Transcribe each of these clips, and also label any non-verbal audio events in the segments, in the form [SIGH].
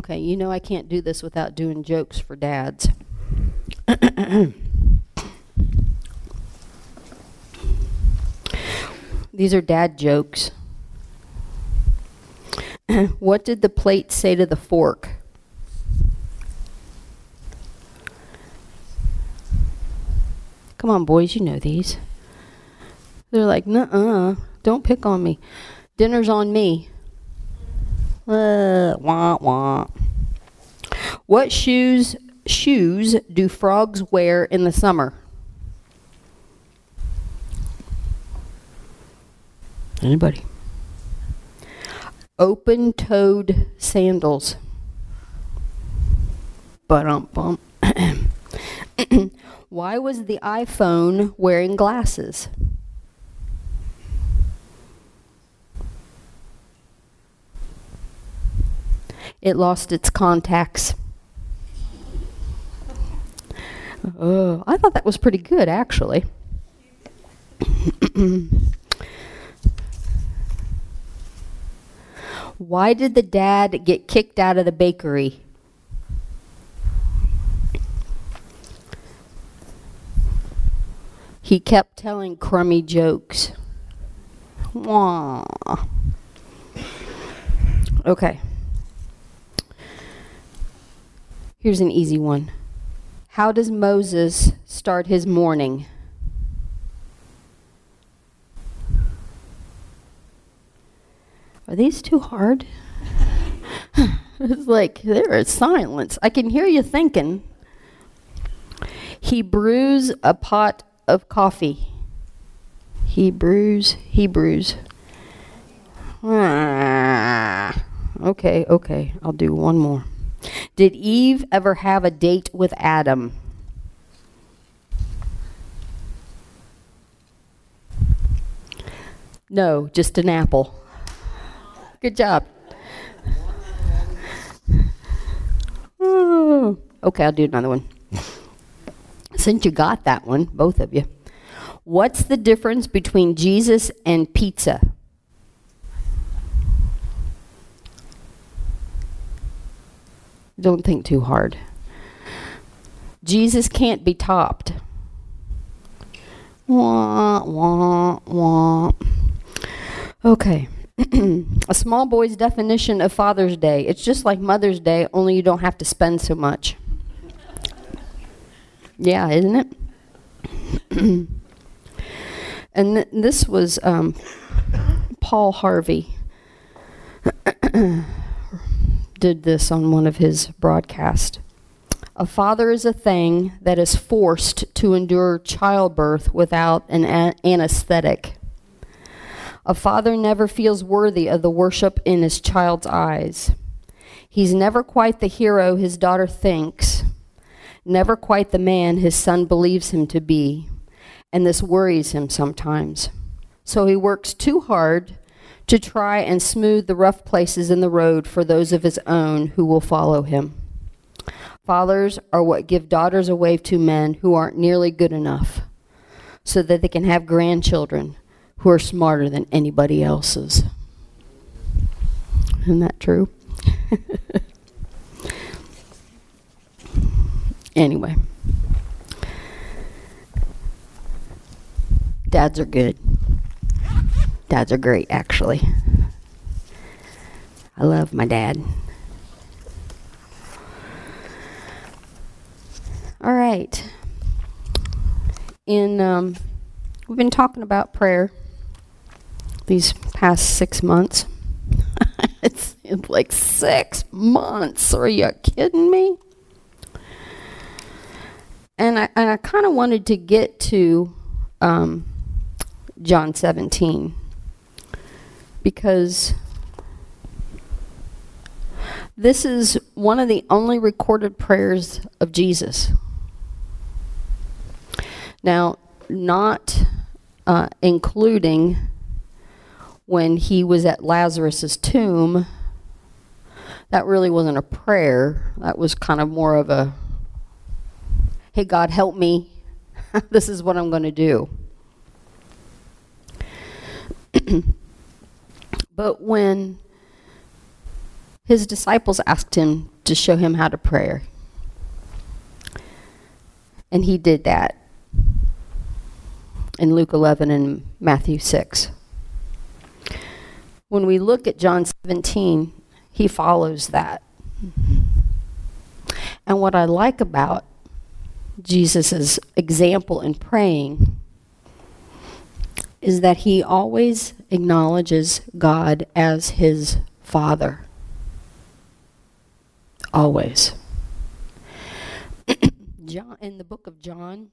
Okay, you know I can't do this without doing jokes for dads. [COUGHS] These are dad jokes. [COUGHS] what did the plate say to the fork? Come on, boys, you know these. They're like, nuh-uh, don't pick on me. Dinner's on me. Uh, wah, wah. What shoes shoes do frogs wear in the summer? Anybody? Open-toed sandals. Um bump. [CLEARS THROAT] Why was the iPhone wearing glasses? It lost its contacts. Oh, I thought that was pretty good, actually. Why did the dad get kicked out of the bakery? He kept telling crummy jokes. Wah. Okay. Here's an easy one. How does Moses start his morning? Are these too hard? [LAUGHS] it's like there is silence. I can hear you thinking. He brews a pot of coffee. He Hebrews, Hebrews. Ah, okay, okay. I'll do one more. Did Eve ever have a date with Adam? No, just an apple. Good job. Okay, I'll do another one. Since you got that one, both of you. What's the difference between Jesus and pizza? Don't think too hard. Jesus can't be topped. Wah, wah, wah. Okay. [CLEARS THROAT] a small boy's definition of Father's Day. It's just like Mother's Day, only you don't have to spend so much. Yeah, isn't it? [CLEARS THROAT] and th this was um, Paul Harvey [CLEARS THROAT] did this on one of his broadcasts. A father is a thing that is forced to endure childbirth without an anesthetic. A father never feels worthy of the worship in his child's eyes. He's never quite the hero his daughter thinks, never quite the man his son believes him to be, and this worries him sometimes. So he works too hard to try and smooth the rough places in the road for those of his own who will follow him. Fathers are what give daughters away to men who aren't nearly good enough so that they can have grandchildren who are smarter than anybody else's. Isn't that true? [LAUGHS] anyway. Dads are good. Dads are great, actually. I love my dad. All right. In um, we've been talking about prayer these past six months. [LAUGHS] it's, like six months. Are you kidding me? And I and I kind of wanted to get to um, John 17 because this is one of the only recorded prayers of Jesus. Now, not uh, including when he was at Lazarus's tomb, that really wasn't a prayer. That was kind of more of a, hey, God, help me. [LAUGHS] this is what I'm going to do. [CLEARS THROAT] But when his disciples asked him to show him how to pray. And he did that in Luke 11 and Matthew 6. When we look at John 17, he follows that. And what I like about Jesus' example in praying is that he always acknowledges God as his father. Always. [CLEARS THROAT] John, in the book of John,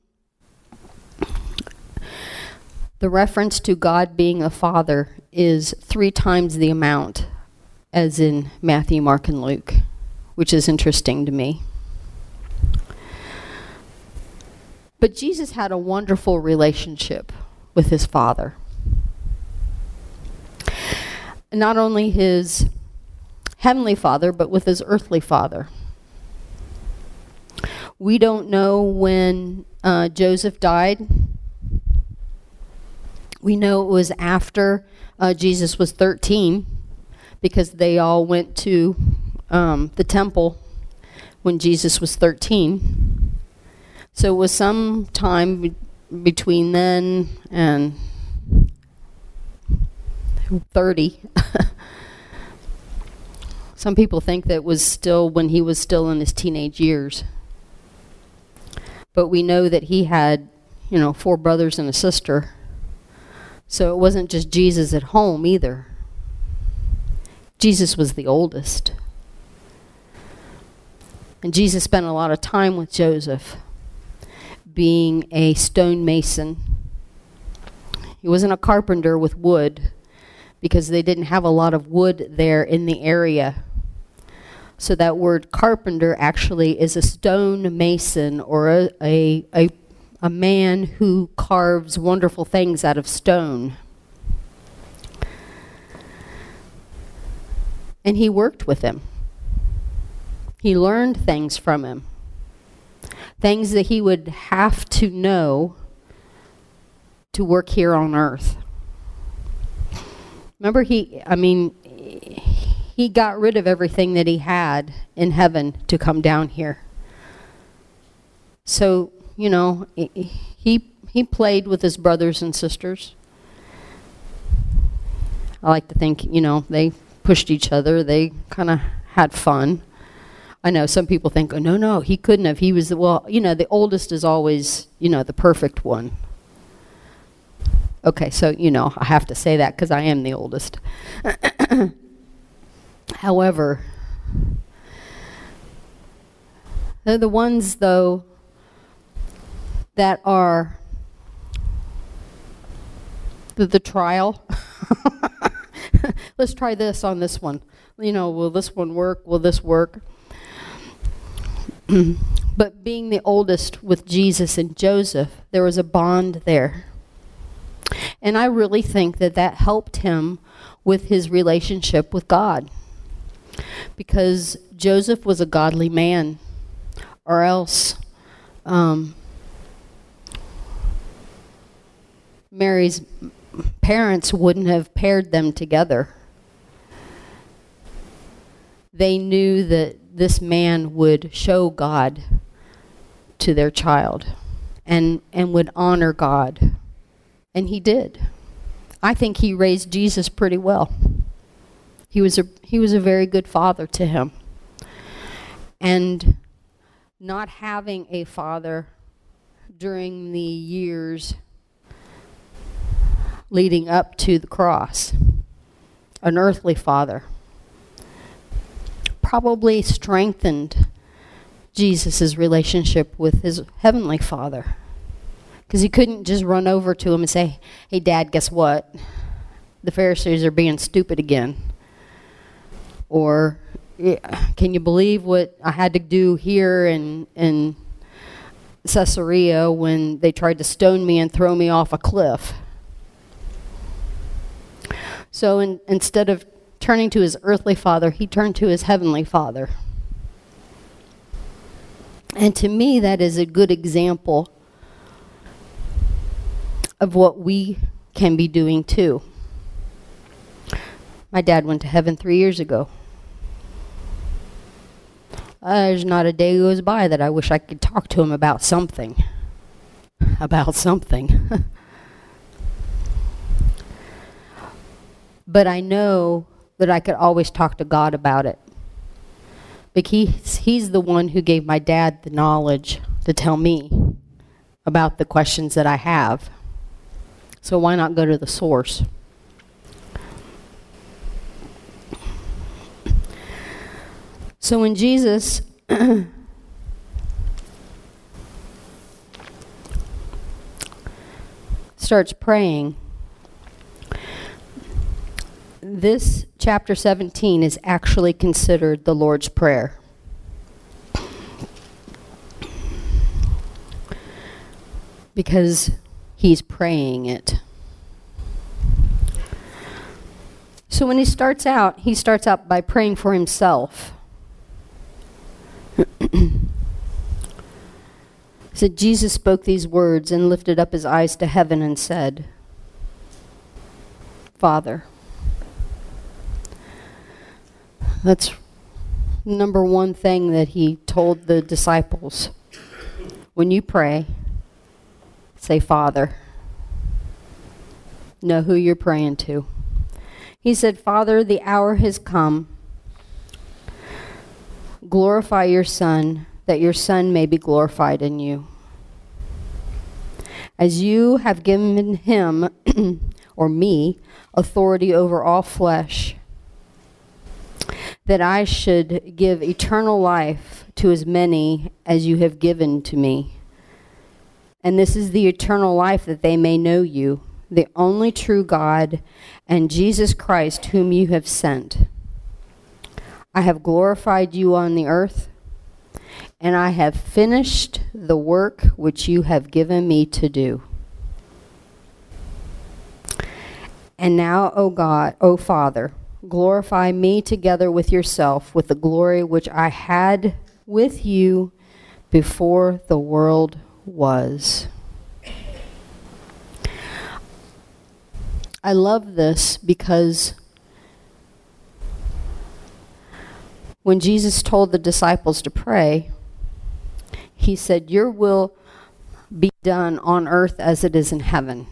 the reference to God being a father is three times the amount as in Matthew, Mark, and Luke, which is interesting to me. But Jesus had a wonderful relationship with his Father. Not only his heavenly Father, but with his earthly Father. We don't know when uh, Joseph died. We know it was after uh, Jesus was 13 because they all went to um, the temple when Jesus was 13. So it was some time be between then and 30. some people think that was still when he was still in his teenage years. But we know that he had, you know, four brothers and a sister. So it wasn't just Jesus at home either. Jesus was the oldest. And Jesus spent a lot of time with Joseph being a stonemason. He wasn't a carpenter with wood because they didn't have a lot of wood there in the area. So that word carpenter actually is a stone mason or a, a, a, a man who carves wonderful things out of stone. And he worked with him. He learned things from him things that he would have to know to work here on earth. Remember, he, I mean, he got rid of everything that he had in heaven to come down here. So, you know, he, he played with his brothers and sisters. I like to think, you know, they pushed each other. They kind of had fun. I know some people think, oh, no, no, he couldn't have. He was, the, well, you know, the oldest is always, you know, the perfect one. Okay, so, you know, I have to say that because I am the oldest. [COUGHS] However, they're the ones, though, that are the, the trial. [LAUGHS] Let's try this on this one. You know, will this one work? Will this work? [CLEARS THROAT] but being the oldest with Jesus and Joseph, there was a bond there. And I really think that that helped him with his relationship with God. Because Joseph was a godly man, or else um, Mary's parents wouldn't have paired them together. They knew that this man would show God to their child and and would honor God. And he did. I think he raised Jesus pretty well. He was a he was a very good father to him. And not having a father during the years leading up to the cross, an earthly father probably strengthened Jesus' relationship with his heavenly father. Because he couldn't just run over to him and say, hey, Dad, guess what? The Pharisees are being stupid again. Or, can you believe what I had to do here in, in Caesarea when they tried to stone me and throw me off a cliff? So in, instead of turning to his earthly father, he turned to his heavenly father. And to me, that is a good example of what we can be doing too. My dad went to heaven three years ago. uh, there's not a day goes by that I wish I could talk to him about something. [LAUGHS] About something. [LAUGHS] but I know that I could always talk to God about it. Because he's the one who gave my dad the knowledge to tell me about the questions that I have. So why not go to the source? So when Jesus [COUGHS] starts praying, this chapter 17 is actually considered the Lord's Prayer. Because he's praying it. So when he starts out, he starts out by praying for himself. [CLEARS THROAT] said Jesus spoke these words and lifted up his eyes to heaven and said, Father. That's number one thing that he told the disciples. When you pray, say Father. Know who you're praying to. He said, Father, the hour has come. Glorify your Son that your Son may be glorified in you. As you have given him, [CLEARS THROAT] or me, authority over all flesh, that I should give eternal life to as many as you have given to me. And this is the eternal life that they may know you, the only true God, and Jesus Christ, whom you have sent. I have glorified you on the earth and I have finished the work which you have given me to do. And now, O God, O Father, glorify me together with yourself with the glory which I had with you before the world was. I love this because when Jesus told the disciples to pray, he said, Your will be done on earth as it is in heaven.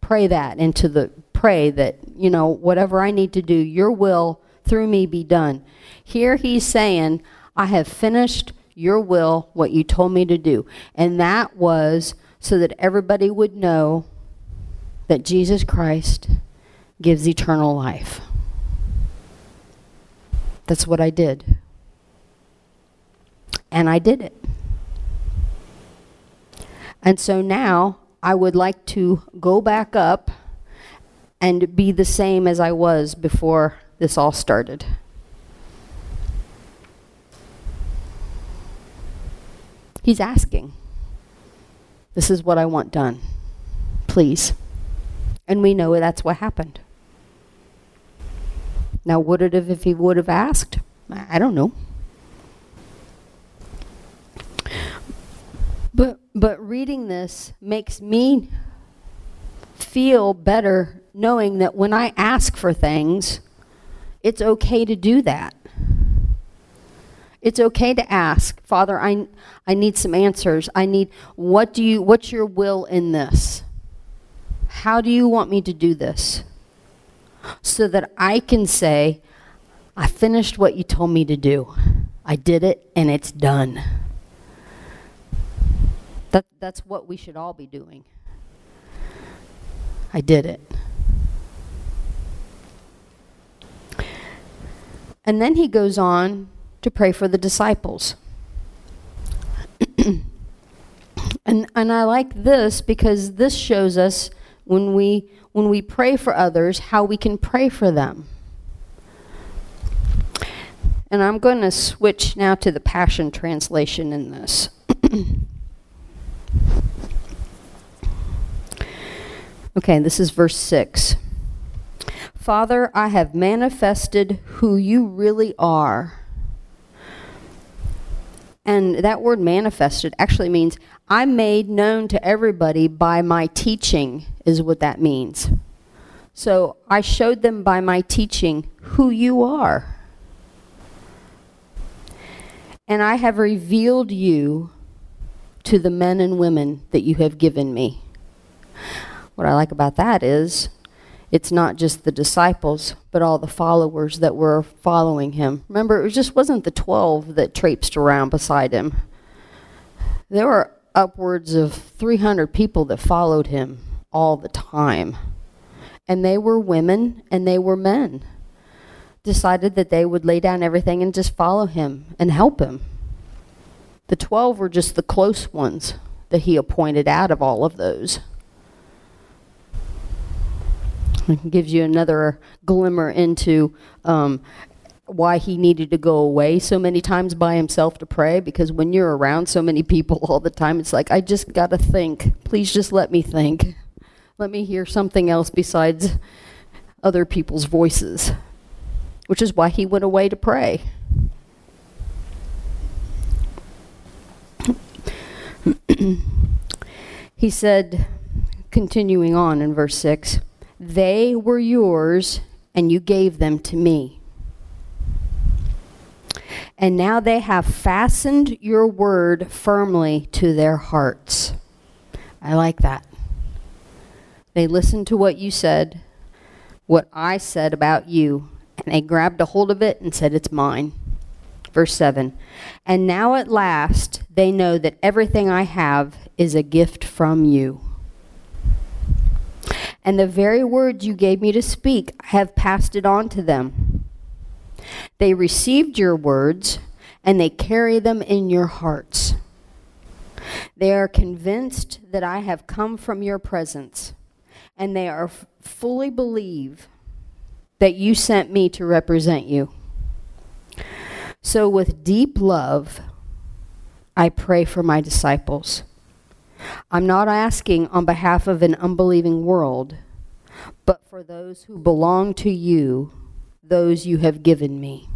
Pray that into the, pray that, you know, whatever I need to do, your will through me be done. Here he's saying, I have finished your will, what you told me to do. And that was so that everybody would know that Jesus Christ gives eternal life. That's what I did. And I did it. And so now I would like to go back up and be the same as I was before this all started. He's asking. This is what I want done. Please. And we know that's what happened. Now, would it have if he would have asked? I don't know. But but reading this makes me feel better knowing that when I ask for things, it's okay to do that. It's okay to ask, Father, I I need some answers. I need what do you what's your will in this? How do you want me to do this? So that I can say, I finished what you told me to do. I did it and it's done. That, that's what we should all be doing. I did it. And then he goes on to pray for the disciples. [CLEARS THROAT] and and I like this because this shows us when we when we pray for others how we can pray for them. And I'm going to switch now to the Passion Translation in this. [CLEARS THROAT] okay, this is verse 6. Father, I have manifested who you really are. And that word manifested actually means I made known to everybody by my teaching is what that means. So I showed them by my teaching who you are. And I have revealed you to the men and women that you have given me. What I like about that is it's not just the disciples, but all the followers that were following him. Remember, it just wasn't the 12 that traipsed around beside him. There were upwards of 300 people that followed him all the time. And they were women and they were men. Decided that they would lay down everything and just follow him and help him. The 12 were just the close ones that he appointed out of all of those. [LAUGHS] Gives you another glimmer into um, why he needed to go away so many times by himself to pray. Because when you're around so many people [LAUGHS] all the time it's like I just got to think. Please just let me think. Let me hear something else besides other people's voices. Which is why he went away to pray. [CLEARS THROAT] He said continuing on in verse 6 they were yours, and you gave them to me. And now they have fastened your word firmly to their hearts. I like that. They listened to what you said, what I said about you, and they grabbed a hold of it and said, It's mine. Verse 7 And now at last they know that everything I have is a gift from you and the very words you gave me to speak, I have passed it on to them. They received your words, and they carry them in your hearts. They are convinced that I have come from your presence, and they are fully believe that you sent me to represent you. So with deep love, I pray for my disciples. I'm not asking on behalf of an unbelieving world, but for those who belong to you, those you have given me.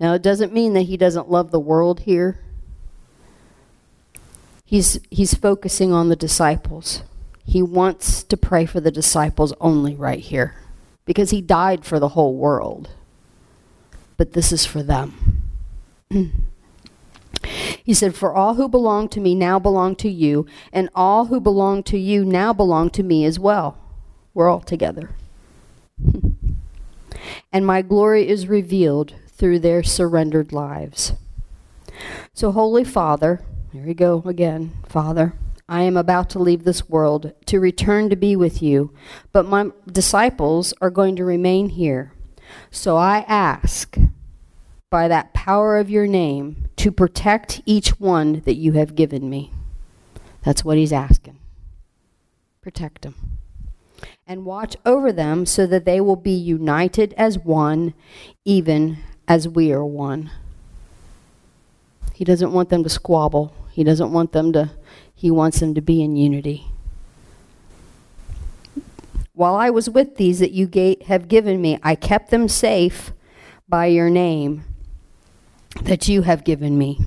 Now, it doesn't mean that he doesn't love the world here. He's, he's focusing on the disciples. He wants to pray for the disciples only right here because he died for the whole world. But this is for them. [CLEARS THROAT] He said, For all who belong to me now belong to you, and all who belong to you now belong to me as well. We're all together. [LAUGHS] and my glory is revealed through their surrendered lives. So, Holy Father, here we go again, Father. I am about to leave this world to return to be with you, but my disciples are going to remain here. So I ask, by that power of your name, to protect each one that you have given me. That's what he's asking. Protect them. And watch over them so that they will be united as one, even as we are one. He doesn't want them to squabble. He doesn't want them to, he wants them to be in unity. While I was with these that you have given me, I kept them safe by your name that you have given me.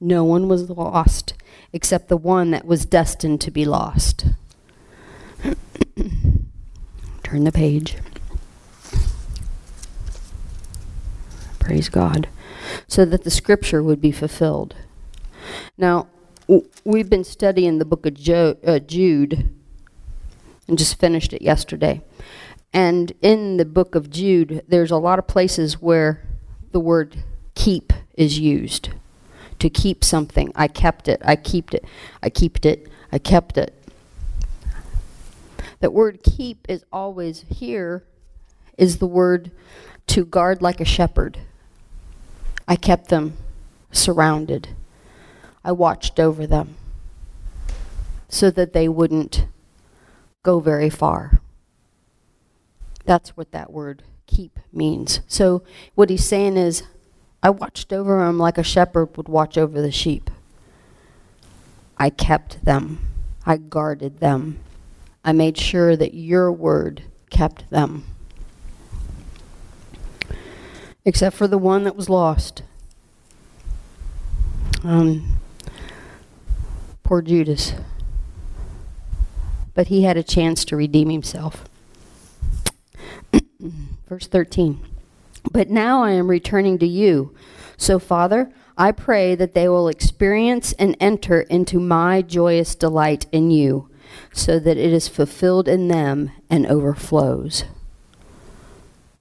No one was lost except the one that was destined to be lost. [CLEARS THROAT] Turn the page. Praise God. So that the scripture would be fulfilled. Now, we've been studying the book of jo uh, Jude and just finished it yesterday. And in the book of Jude, there's a lot of places where the word keep is used. To keep something. I kept it. I kept it. I kept it. I kept it. That word keep is always here is the word to guard like a shepherd. I kept them surrounded. I watched over them so that they wouldn't go very far. That's what that word keep means. So what he's saying is I watched over them like a shepherd would watch over the sheep. I kept them. I guarded them. I made sure that your word kept them. Except for the one that was lost. Um, poor Judas. But he had a chance to redeem himself. [CLEARS THROAT] Verse 13. But now I am returning to you, So, Father, I pray that they will experience and enter into my joyous delight in you, so that it is fulfilled in them and overflows.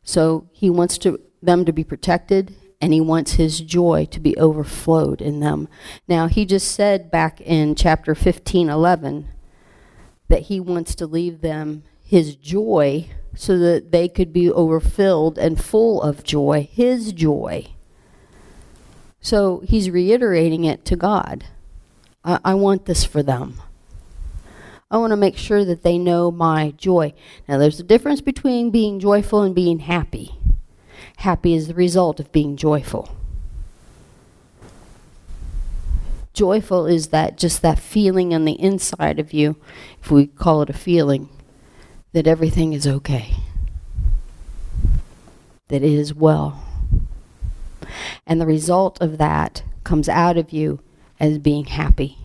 So, he wants to, them to be protected, and he wants his joy to be overflowed in them. Now, he just said back in chapter 15, 11, that he wants to leave them his joy so that they could be overfilled and full of joy, his joy. So he's reiterating it to God. I, I want this for them. I want to make sure that they know my joy. Now, there's a difference between being joyful and being happy. Happy is the result of being joyful. Joyful is that just that feeling on the inside of you, if we call it a feeling, that everything is okay, that it is well. And the result of that comes out of you as being happy.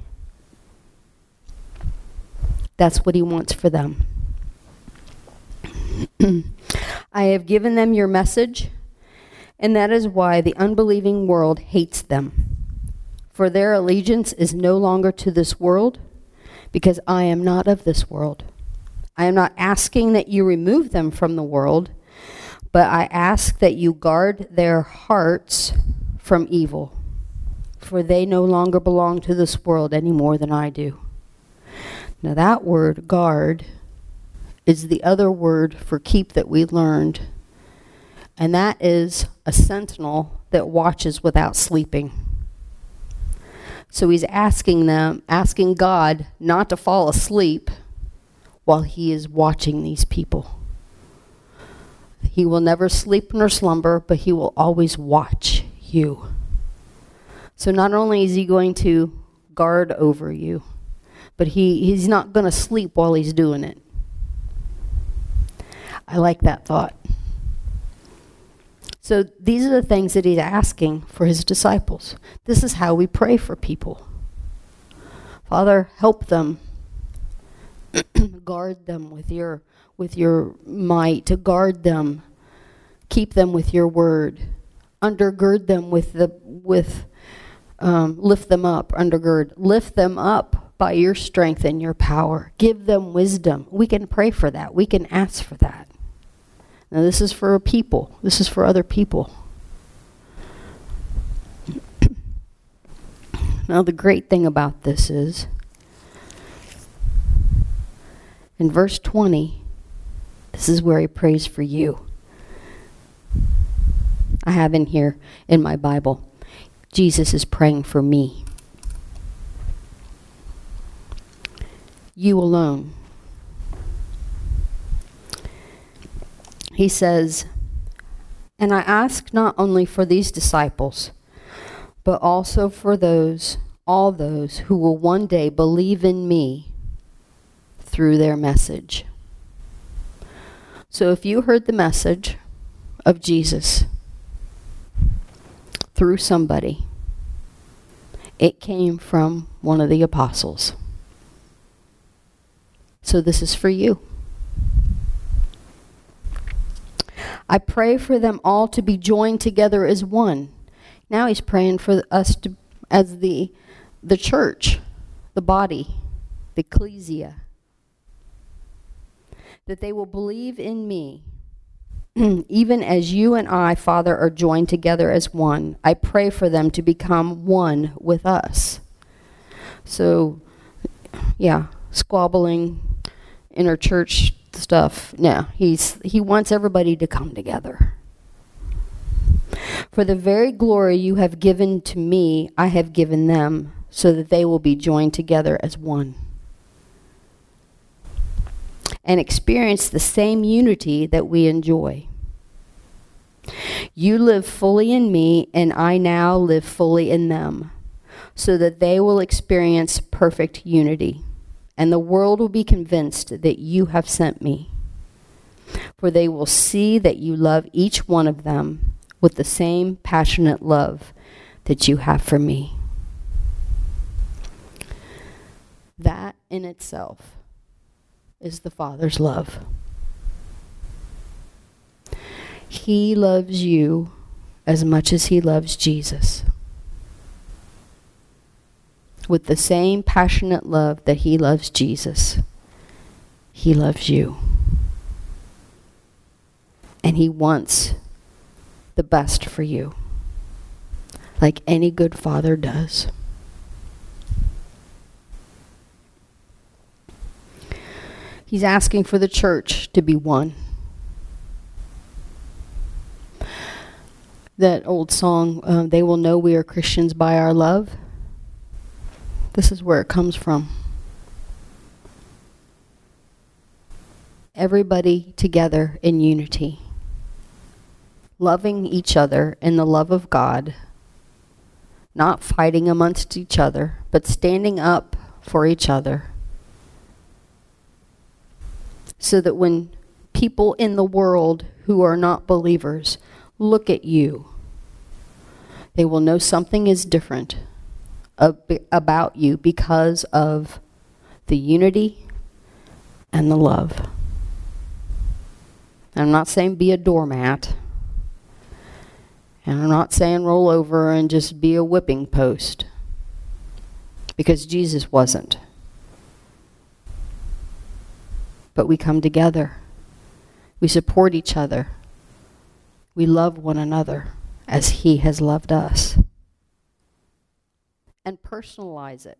That's what he wants for them. [CLEARS THROAT] I have given them your message, and that is why the unbelieving world hates them. For their allegiance is no longer to this world, because I am not of this world. I am not asking that you remove them from the world, but I ask that you guard their hearts from evil, for they no longer belong to this world any more than I do. Now that word, guard, is the other word for keep that we learned, and that is a sentinel that watches without sleeping. So he's asking them, asking God not to fall asleep while he is watching these people. He will never sleep nor slumber, but he will always watch you. So not only is he going to guard over you, but he, he's not going to sleep while he's doing it. I like that thought. So these are the things that he's asking for his disciples. This is how we pray for people. Father, help them. [CLEARS THROAT] guard them with your with your might, to guard them keep them with your word. Undergird them with the with um, lift them up, undergird. Lift them up by your strength and your power. Give them wisdom. We can pray for that. We can ask for that. Now this is for people. This is for other people. [CLEARS THROAT] now the great thing about this is in verse 20, this is where he prays for you. I have in here in my Bible. Jesus is praying for me. You alone. He says, And I ask not only for these disciples, but also for those, all those who will one day believe in me through their message. So if you heard the message of Jesus, through somebody. It came from one of the apostles. So this is for you. I pray for them all to be joined together as one. Now he's praying for us to, as the, the church, the body, the ecclesia, that they will believe in me [CLEARS THROAT] even as you and I, Father, are joined together as one, I pray for them to become one with us. So, yeah, squabbling, inner church stuff. No, he's he wants everybody to come together. For the very glory you have given to me, I have given them, so that they will be joined together as one and experience the same unity that we enjoy. You live fully in me, and I now live fully in them, so that they will experience perfect unity, and the world will be convinced that you have sent me. For they will see that you love each one of them with the same passionate love that you have for me. That in itself is the Father's love. He loves you as much as he loves Jesus. With the same passionate love that he loves Jesus, he loves you. And he wants the best for you, like any good father does. He's asking for the church to be one. That old song, uh, They Will Know We Are Christians by Our Love. This is where it comes from. Everybody together in unity. Loving each other in the love of God. Not fighting amongst each other, but standing up for each other so that when people in the world who are not believers look at you, they will know something is different about you because of the unity and the love. I'm not saying be a doormat. And I'm not saying roll over and just be a whipping post. Because Jesus wasn't. But we come together. We support each other. We love one another as he has loved us. And personalize it.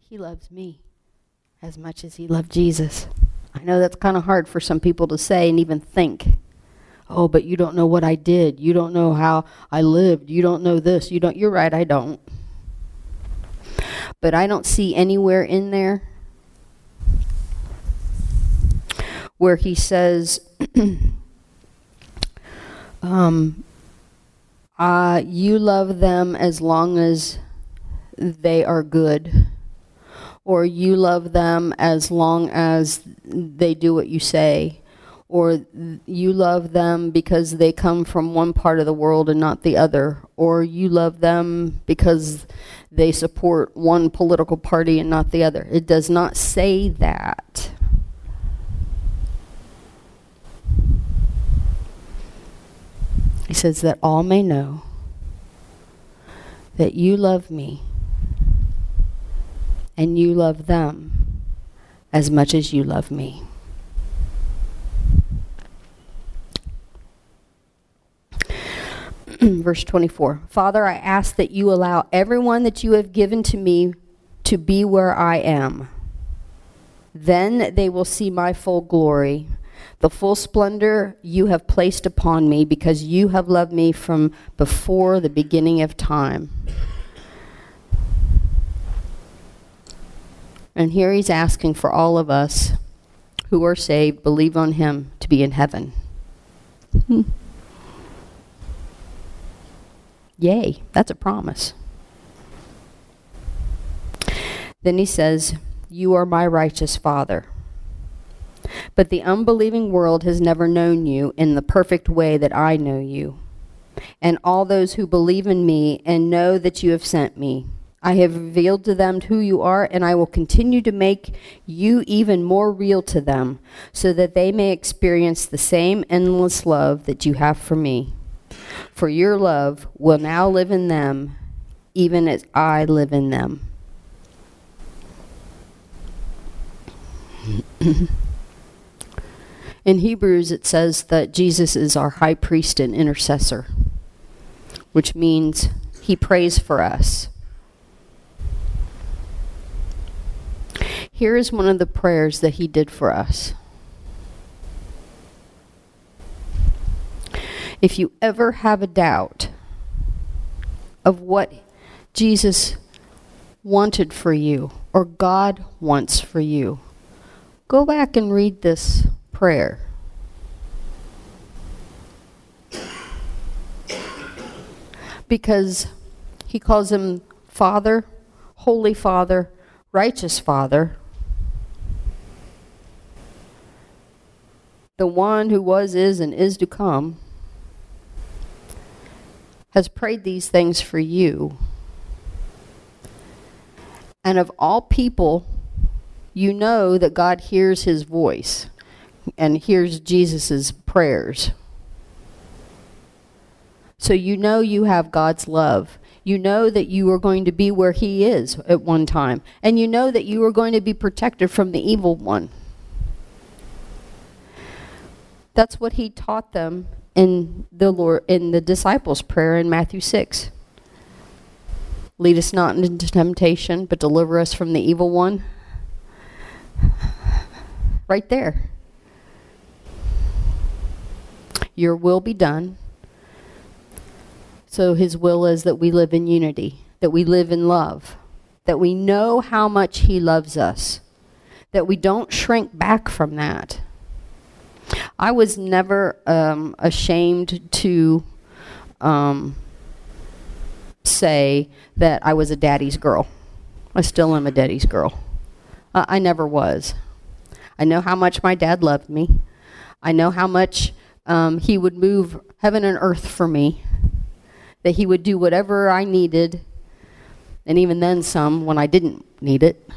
He loves me as much as he loved Jesus. I know that's kind of hard for some people to say and even think. Oh, but you don't know what I did. You don't know how I lived. You don't know this. You don't. You're right, I don't. But I don't see anywhere in there where he says, [CLEARS THROAT] um, uh, you love them as long as they are good. Or you love them as long as they do what you say. Or you love them because they come from one part of the world and not the other. Or you love them because they support one political party and not the other. It does not say that. He says that all may know that you love me and you love them as much as you love me. [CLEARS THROAT] Verse 24 Father, I ask that you allow everyone that you have given to me to be where I am. Then they will see my full glory the full splendor you have placed upon me because you have loved me from before the beginning of time. And here he's asking for all of us who are saved, believe on him, to be in heaven. Hmm. Yay, that's a promise. Then he says, You are my righteous Father. But the unbelieving world has never known you in the perfect way that I know you. And all those who believe in me and know that you have sent me, I have revealed to them who you are, and I will continue to make you even more real to them, so that they may experience the same endless love that you have for me. For your love will now live in them, even as I live in them. [CLEARS THROAT] In Hebrews, it says that Jesus is our high priest and intercessor, which means he prays for us. Here is one of the prayers that he did for us. If you ever have a doubt of what Jesus wanted for you or God wants for you, go back and read this prayer. Because he calls him Father, Holy Father, Righteous Father. The one who was, is, and is to come has prayed these things for you. And of all people, you know that God hears his voice and hears Jesus's prayers. So you know you have God's love. You know that you are going to be where he is at one time. And you know that you are going to be protected from the evil one. That's what he taught them in the Lord in the disciples prayer in Matthew 6. Lead us not into temptation, but deliver us from the evil one. Right there. Your will be done so his will is that we live in unity, that we live in love, that we know how much he loves us, that we don't shrink back from that. I was never um, ashamed to um, say that I was a daddy's girl. I still am a daddy's girl. I never was. I know how much my dad loved me. I know how much um, he would move heaven and earth for me that he would do whatever I needed, and even then some when I didn't need it.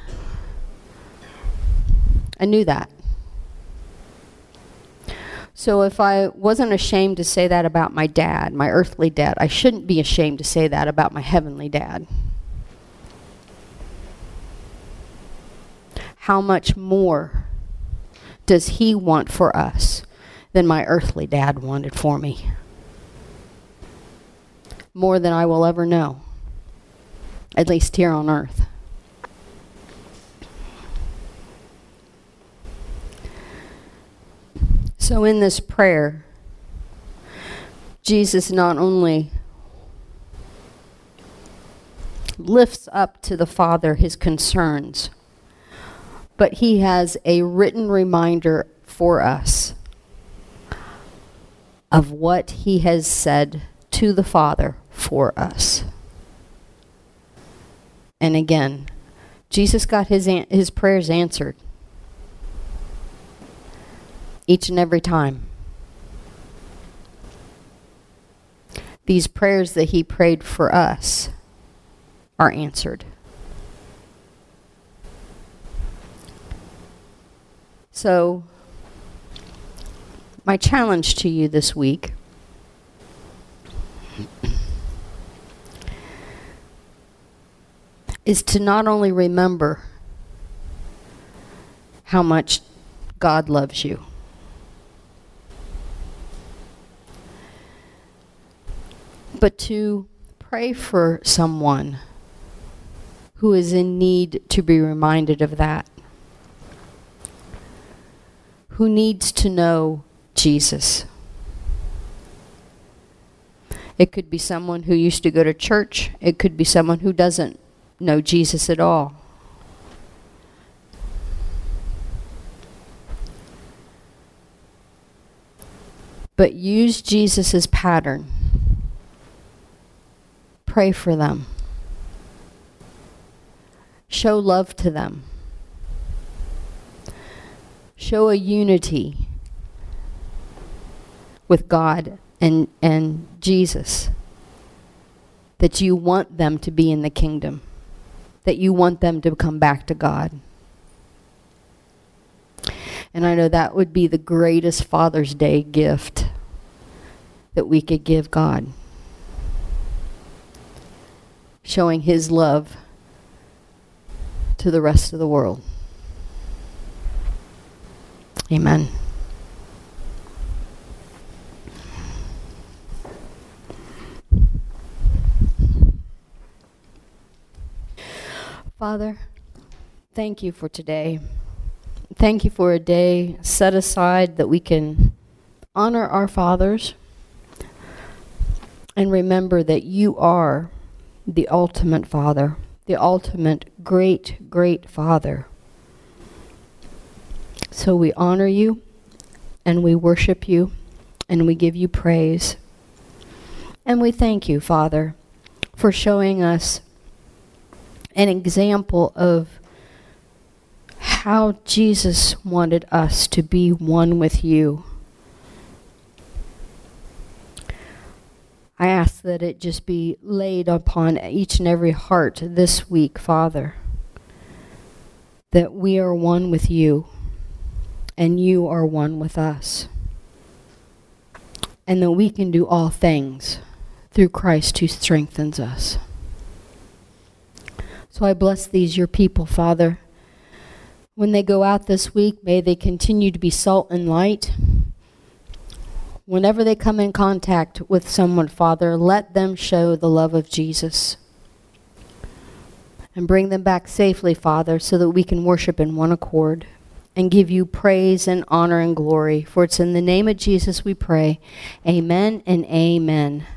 I knew that. So if I wasn't ashamed to say that about my dad, my earthly dad, I shouldn't be ashamed to say that about my heavenly dad. How much more does he want for us than my earthly dad wanted for me? more than I will ever know, at least here on earth. So in this prayer, Jesus not only lifts up to the Father his concerns, but he has a written reminder for us of what he has said to the Father for us. And again, Jesus got his his prayers answered each and every time. These prayers that he prayed for us are answered. So, my challenge to you this week. Is to not only remember how much God loves you, but to pray for someone who is in need to be reminded of that, who needs to know Jesus. It could be someone who used to go to church. It could be someone who doesn't know Jesus at all. But use Jesus' pattern. Pray for them. Show love to them. Show a unity with God and, and Jesus that you want them to be in the kingdom that you want them to come back to God. And I know that would be the greatest Father's Day gift that we could give God. Showing his love to the rest of the world. Amen. Father, thank you for today. Thank you for a day set aside that we can honor our fathers and remember that you are the ultimate father, the ultimate great, great father. So we honor you and we worship you and we give you praise. And we thank you, Father, for showing us an example of how Jesus wanted us to be one with you. I ask that it just be laid upon each and every heart this week, Father, that we are one with you and you are one with us. And that we can do all things through Christ who strengthens us. So I bless these, your people, Father. When they go out this week, may they continue to be salt and light. Whenever they come in contact with someone, Father, let them show the love of Jesus. And bring them back safely, Father, so that we can worship in one accord and give you praise and honor and glory. For it's in the name of Jesus we pray. Amen and amen.